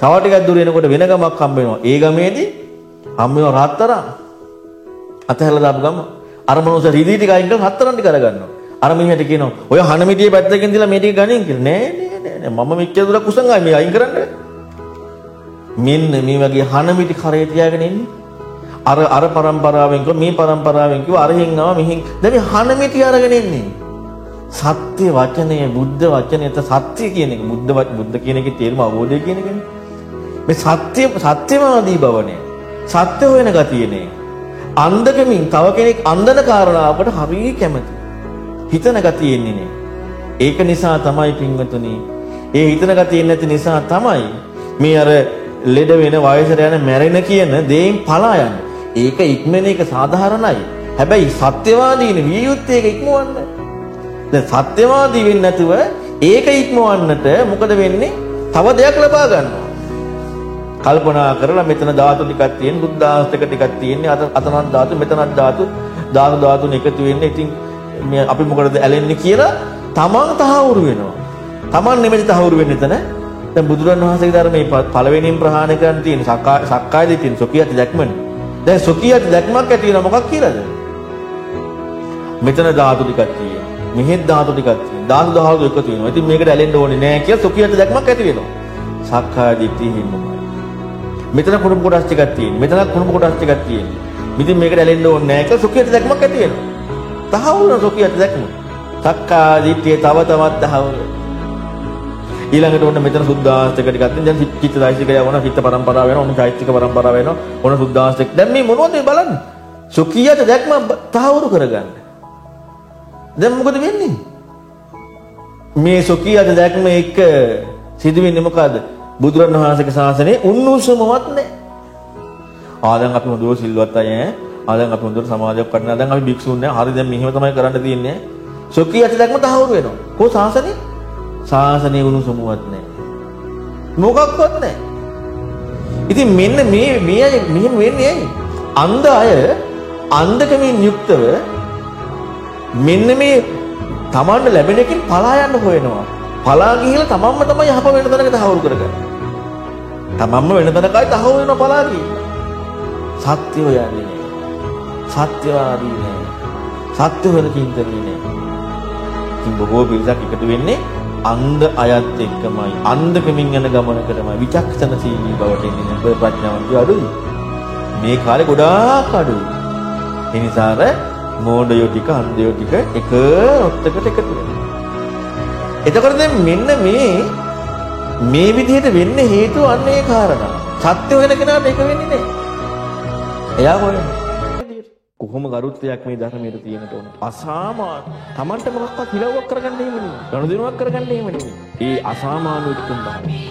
තව ටිකක් දුර එනකොට වෙන ගමක් හම්බ වෙනවා. ඒ ගමේදී හම්බ වෙනවා රත්තරන්. අතහැරලා දාපු ගම අර මොනෝස රිදී ටික අයින් කරලා රත්තරන් ටික අරගන්නවා. අර මිනිහට කියනවා ඔය හන මිටියේ පැත්තකින් දිලා මේ ටික ගනින් කියලා. නෑ නෑ නෑ නෑ මම මෙච්චර දුරක් උසංගයි මේ අයින් කරන්න. මෙන්න මේ වගේ හන මිටි කරේ තියාගෙන ඉන්නේ. අර අර પરම්පරාවෙන් කිව්ව මේ પરම්පරාවෙන් කිව්ව අරහින් ආව මෙහින් දැන් මේ හන මිටි අරගෙන ඉන්නේ. සත්‍ය වචනය බුද්ධ වචනයට සත්‍ය කියන එක බුද්ධ බුද්ධ කියන එකේ තේරුම අවබෝධය කියන එකනේ. මේ සත්‍ය සත්‍යවාදී බවනේ. සත්‍ය හොයන ගතියනේ. අන්ධකමින් තව කෙනෙක් අන්ධන කාරණාවකට හරිය කැමති. හිතන ගතිය එන්නේ නේ. ඒක නිසා තමයි පින්වතුනි. ඒ හිතන ගතිය නැති නිසා තමයි මේ අර ලෙඩ වෙන වයසට යන මැරෙන කියන දේෙන් පලා යන්නේ. ඒක ඉක්මන එක සාධාරණයි. හැබැයි සත්‍යවාදීන විය යුත්තේ ඒක ඉක්මවන්න. දැන් සත්‍යවාදී වෙන්නේ නැතුව ඒක ඉක්මවන්නට මොකද වෙන්නේ? තව දෙයක් ලබා ගන්නවා. කල්පනා කරලා මෙතන ධාතු ටිකක් තියෙන බුද්ධාස්තක ටිකක් තියෙන්නේ අත අතනක් ධාතු මෙතනක් ධාතු ධාතු ධාතුන් එකතු වෙන්නේ ඉතින් මේ අපි මොකටද ඇලෙන්නේ කියලා තමන් තහවුරු වෙනවා. තමන් නෙමෙයි තහවුරු වෙන්නේ එතන. දැන් බුදුරන් වහන්සේගේ ධර්මයේ පළවෙනිම ප්‍රහාණය කරන්න තියෙන සක්කාය සක්කාය දිටින් සොකියති දැක්මනේ. දැන් සොකියති දැක්මක් ඇති වෙන මොකක් කියලාද? මෙතන ධාතු ටිකක් තියෙනවා. මෙහෙත් ධාතු ටිකක් තියෙනවා. ධාතු ධාතු එකතු වෙනවා. ඉතින් මේකට ඇලෙන්න ඕනේ නෑ කියලා සොකියති දැක්මක් ඇති වෙනවා. සක්කාය දිට්ඨිය හින්දා. මෙතන කුණු කොටස් ටිකක් තියෙනවා. මෙතන කුණු කොටස් ටිකක් තියෙනවා. ඉතින් මේකට ඇලෙන්න ඕනේ නැහැ කියලා සුඛිත දැක්මක් ඇති වෙනවා. තහවුරු සුඛිත දැක්ම. සක්කා දිට්ඨිය තව තවත් තහවුරු. ඊළඟට ඔන්න මෙතන සුද්ධාස්තක ටිකක් තියෙන. දැන් චිත්ත දෛසිකය වුණා, චිත්ත පරම්පරාව වෙනවා, ඔන්න චෛත්‍යික පරම්පරාව වෙනවා. ඔන්න සුද්ධාස්තක. දැන් මේ මොනවද බලන්නේ? සුඛියට දැක්ම තහවුරු කරගන්න. දැන් මොකද වෙන්නේ? මේ සුඛියට දැක්ම එක සිදුවෙන්නේ මොකද්ද? බුදුරණවහන්සේගේ ශාසනයේ උන්නුසුමවත් නැහැ. ආ දැන් අපි හොඳට සිල්වත් අය ඈ. ආ දැන් අපි හොඳට සමාජයක් කරනවා. දැන් අපි භික්ෂුන් නෑ. හරි දැන් මෙහෙම තමයි කරන්න තියෙන්නේ. සොකී ඇති දැක්ම තහවුරු වෙනවා. කොහොම ශාසනේ? ශාසනයේ උණුසුමවත් නැහැ. මොකක්වත් නැහැ. ඉතින් මෙන්න මේ මේ මෙහෙම වෙන්නේ ඇයි? අන්ධ අය අන්ධකමින් යුක්තව මෙන්න මේ Tamanne ලැබෙන එකෙන් පලා යන්න හොයනවා. පලා ගිහිල්ලා තමන්ම තමයි යහප වෙන තැනක තහවුරු කරගන්නේ. තමන්ම වෙන තැනකයි තහවුරු වෙන පලා ගිහිල්ලා. සත්‍ය හොයන්නේ නෑ. සත්‍යවාදී නෑ. සත්‍ය හොයන චින්තනයේ නෑ. ඉතින් බොහෝ පිරිසක් එකතු වෙන්නේ අන්ධ අයත් එක්කමයි. අන්ධකමින් යන ගමනකටමයි විචක්ෂණශීලී බවට එන්නේ නෑ. ප්‍රඥාවන්ත අඩුයි. මේ කාලේ ගොඩාක් අඩුයි. ඒ නිසා අර මෝඩයෝ ටික අන්ධයෝ ටික එක ඔත්තකට එකතු වෙනවා. එතකොට දැන් මෙන්න මේ මේ විදිහට වෙන්න හේතුව අන්න ඒ කාරණා. සත්‍ය හොයන කෙනාට ඒක වෙන්නේ නැහැ. එයා හොයන්නේ. කොහොම ගරුත්වයක් මේ ධර්මයේ තියෙනට ඕන. අසාමාන්‍ය. Tamanට මොකක්වත් හිලව්වක් කරගන්න එහෙම නෙමෙයි. ගනුදෙනුවක් කරගන්න එහෙම නෙමෙයි. ඒ අසාමාන්‍ය උත්තුම් භාවය.